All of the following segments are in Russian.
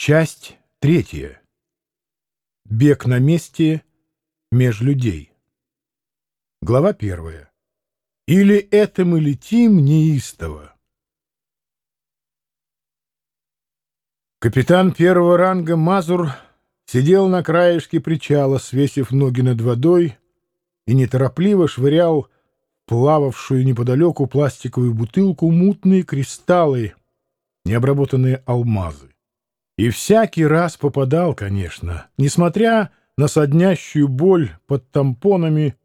Часть третья. Бег на месте меж людей. Глава первая. Или это мы летим неистово? Капитан первого ранга Мазур сидел на краешке причала, свесив ноги над водой, и неторопливо швырял плававшую неподалеку пластиковую бутылку мутные кристаллы, необработанные алмазы. И всякий раз попадал, конечно, несмотря на соднящую боль под тампонами,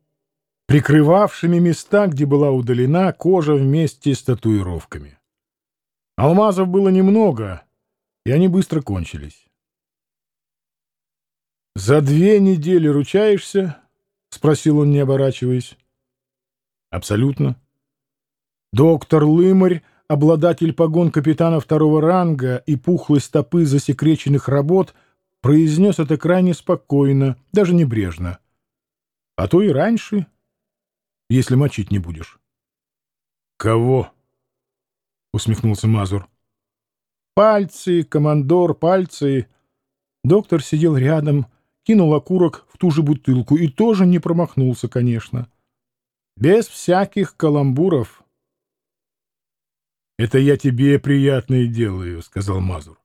прикрывавшими места, где была удалена кожа вместе с татуировками. Алмазов было немного, и они быстро кончились. «За две недели ручаешься?» — спросил он, не оборачиваясь. «Абсолютно». Доктор Лымарь обладатель погон капитана второго ранга и пухлой стопы засекреченных работ, произнес это крайне спокойно, даже небрежно. А то и раньше, если мочить не будешь. — Кого? — усмехнулся Мазур. — Пальцы, командор, пальцы. Доктор сидел рядом, кинул окурок в ту же бутылку и тоже не промахнулся, конечно. Без всяких каламбуров — «Это я тебе приятное делаю», — сказал Мазур.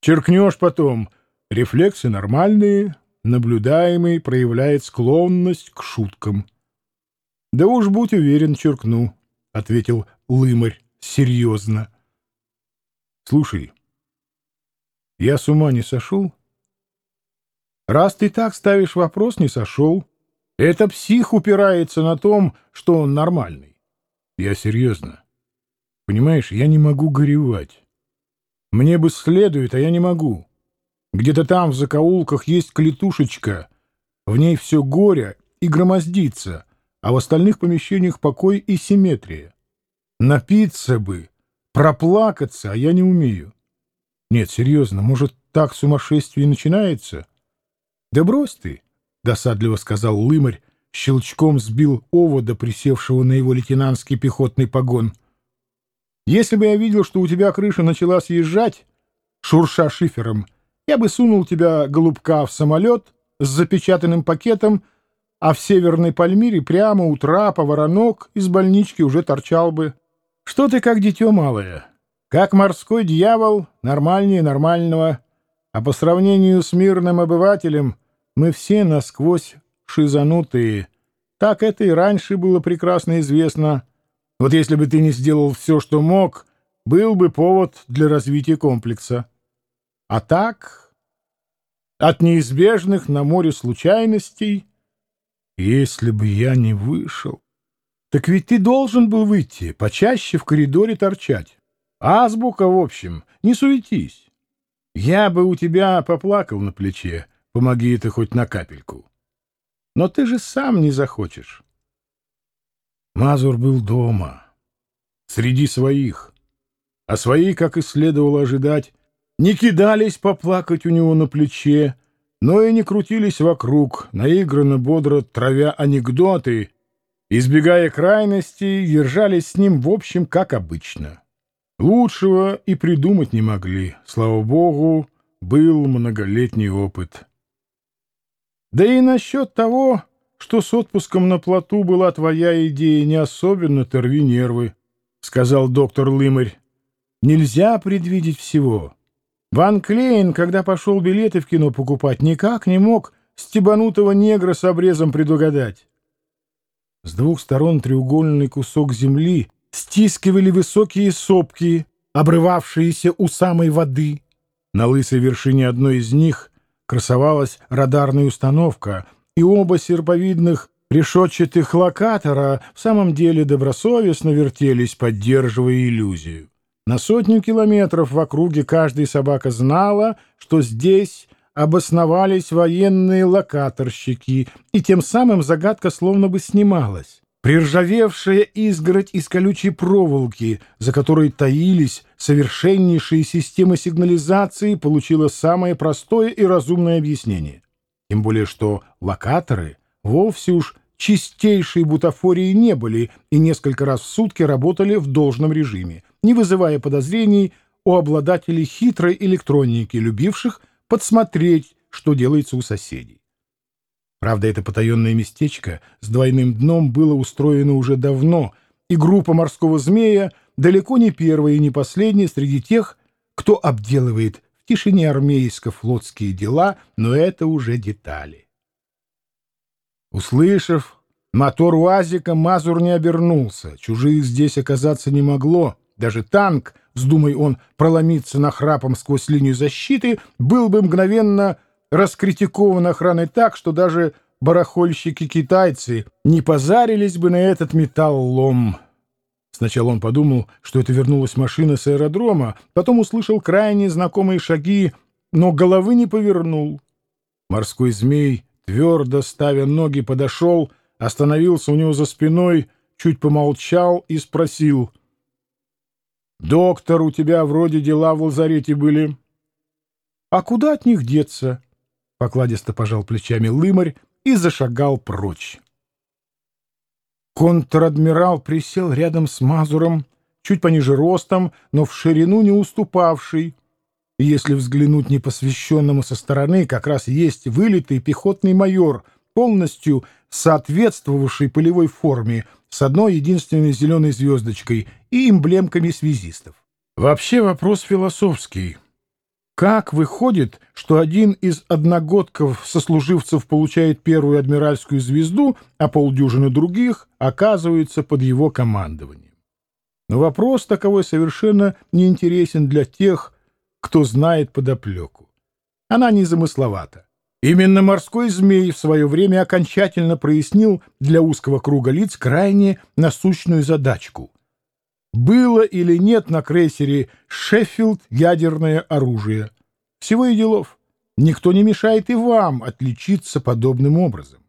«Черкнешь потом. Рефлексы нормальные, наблюдаемый проявляет склонность к шуткам». «Да уж будь уверен, черкну», — ответил Лымарь серьезно. «Слушай, я с ума не сошел?» «Раз ты так ставишь вопрос, не сошел. Это псих упирается на том, что он нормальный». «Я серьезно. Понимаешь, я не могу горевать. Мне бы следует, а я не могу. Где-то там, в закоулках, есть клетушечка. В ней все горе и громоздится, а в остальных помещениях покой и симметрия. Напиться бы, проплакаться, а я не умею. Нет, серьезно, может, так сумасшествие начинается? Да брось ты, — досадливо сказал Лымарь, щелчком сбил овода, присевшего на его лейтенантский пехотный погон — если бы я видел, что у тебя крыша начала съезжать, шурша шифером, я бы сунул тебя, голубка, в самолет с запечатанным пакетом, а в Северной Пальмире прямо у трапа воронок из больнички уже торчал бы. Что ты как дитё малое? Как морской дьявол, нормальнее нормального. А по сравнению с мирным обывателем мы все насквозь шизанутые. Так это и раньше было прекрасно известно — вот если бы ты не сделал все, что мог, был бы повод для развития комплекса. А так, от неизбежных на море случайностей, если бы я не вышел... Так ведь ты должен был выйти, почаще в коридоре торчать. Азбука, в общем, не суетись. Я бы у тебя поплакал на плече, помоги это хоть на капельку. Но ты же сам не захочешь. Мазур был дома, среди своих. А свои, как и следовало ожидать, не кидались поплакать у него на плече, но и не крутились вокруг, наигранно бодро травя анекдоты, избегая крайностей, держались с ним в общем как обычно. Лучшего и придумать не могли, слава богу, был многолетний опыт. Да и насчет того что с отпуском на плоту была твоя идея, не особенно торви нервы, — сказал доктор Лымарь. Нельзя предвидеть всего. Ван Клейн, когда пошел билеты в кино покупать, никак не мог стебанутого негра с обрезом предугадать. С двух сторон треугольный кусок земли стискивали высокие сопки, обрывавшиеся у самой воды. На лысой вершине одной из них красовалась радарная установка, и оба серповидных решетчатых локатора в самом деле добросовестно вертелись, поддерживая иллюзию. На сотню километров в округе каждая собака знала, что здесь обосновались военные локаторщики, и тем самым загадка словно бы снималась. Приржавевшая изгородь из колючей проволоки, за которой таились совершеннейшие системы сигнализации, получила самое простое и разумное объяснение. Тем более, что локаторы вовсе уж чистейшей бутафории не были и несколько раз в сутки работали в должном режиме, не вызывая подозрений у обладателей хитрой электроники, любивших подсмотреть, что делается у соседей. Правда, это потаенное местечко с двойным дном было устроено уже давно, и группа морского змея далеко не первая и не последняя среди тех, кто обделывает в тишине армейско-флотские дела, но это уже детали. Услышав мотор УАЗика, Мазур не обернулся. Чужих здесь оказаться не могло. Даже танк, вздумай он проломиться нахрапом сквозь линию защиты, был бы мгновенно раскритикован охраной так, что даже барахольщики-китайцы не позарились бы на этот металлолом. Сначала он подумал, что это вернулась машина с аэродрома, потом услышал крайне знакомые шаги, но головы не повернул. Морской змей, твердо ставя ноги, подошел, остановился у него за спиной, чуть помолчал и спросил. «Доктор, у тебя вроде дела в лазарете были». «А куда от них деться?» — покладисто пожал плечами лымарь и зашагал прочь. Контр-адмирал присел рядом с Мазуром, чуть пониже ростом, но в ширину не уступавший. И если взглянуть непосвященному со стороны, как раз есть вылитый пехотный майор, полностью соответствовавший полевой форме, с одной единственной зеленой звездочкой и эмблемками связистов. Вообще вопрос философский. Как выходит, что один из одногодков-сослуживцев получает первую адмиральскую звезду, а полдюжины других оказываются под его командованием? Но вопрос таковой совершенно не интересен для тех, кто знает подоплеку. Она незамысловата. Именно морской змей в свое время окончательно прояснил для узкого круга лиц крайне насущную задачку было или нет на крейсере «Шеффилд» ядерное оружие. Всего и делов. Никто не мешает и вам отличиться подобным образом.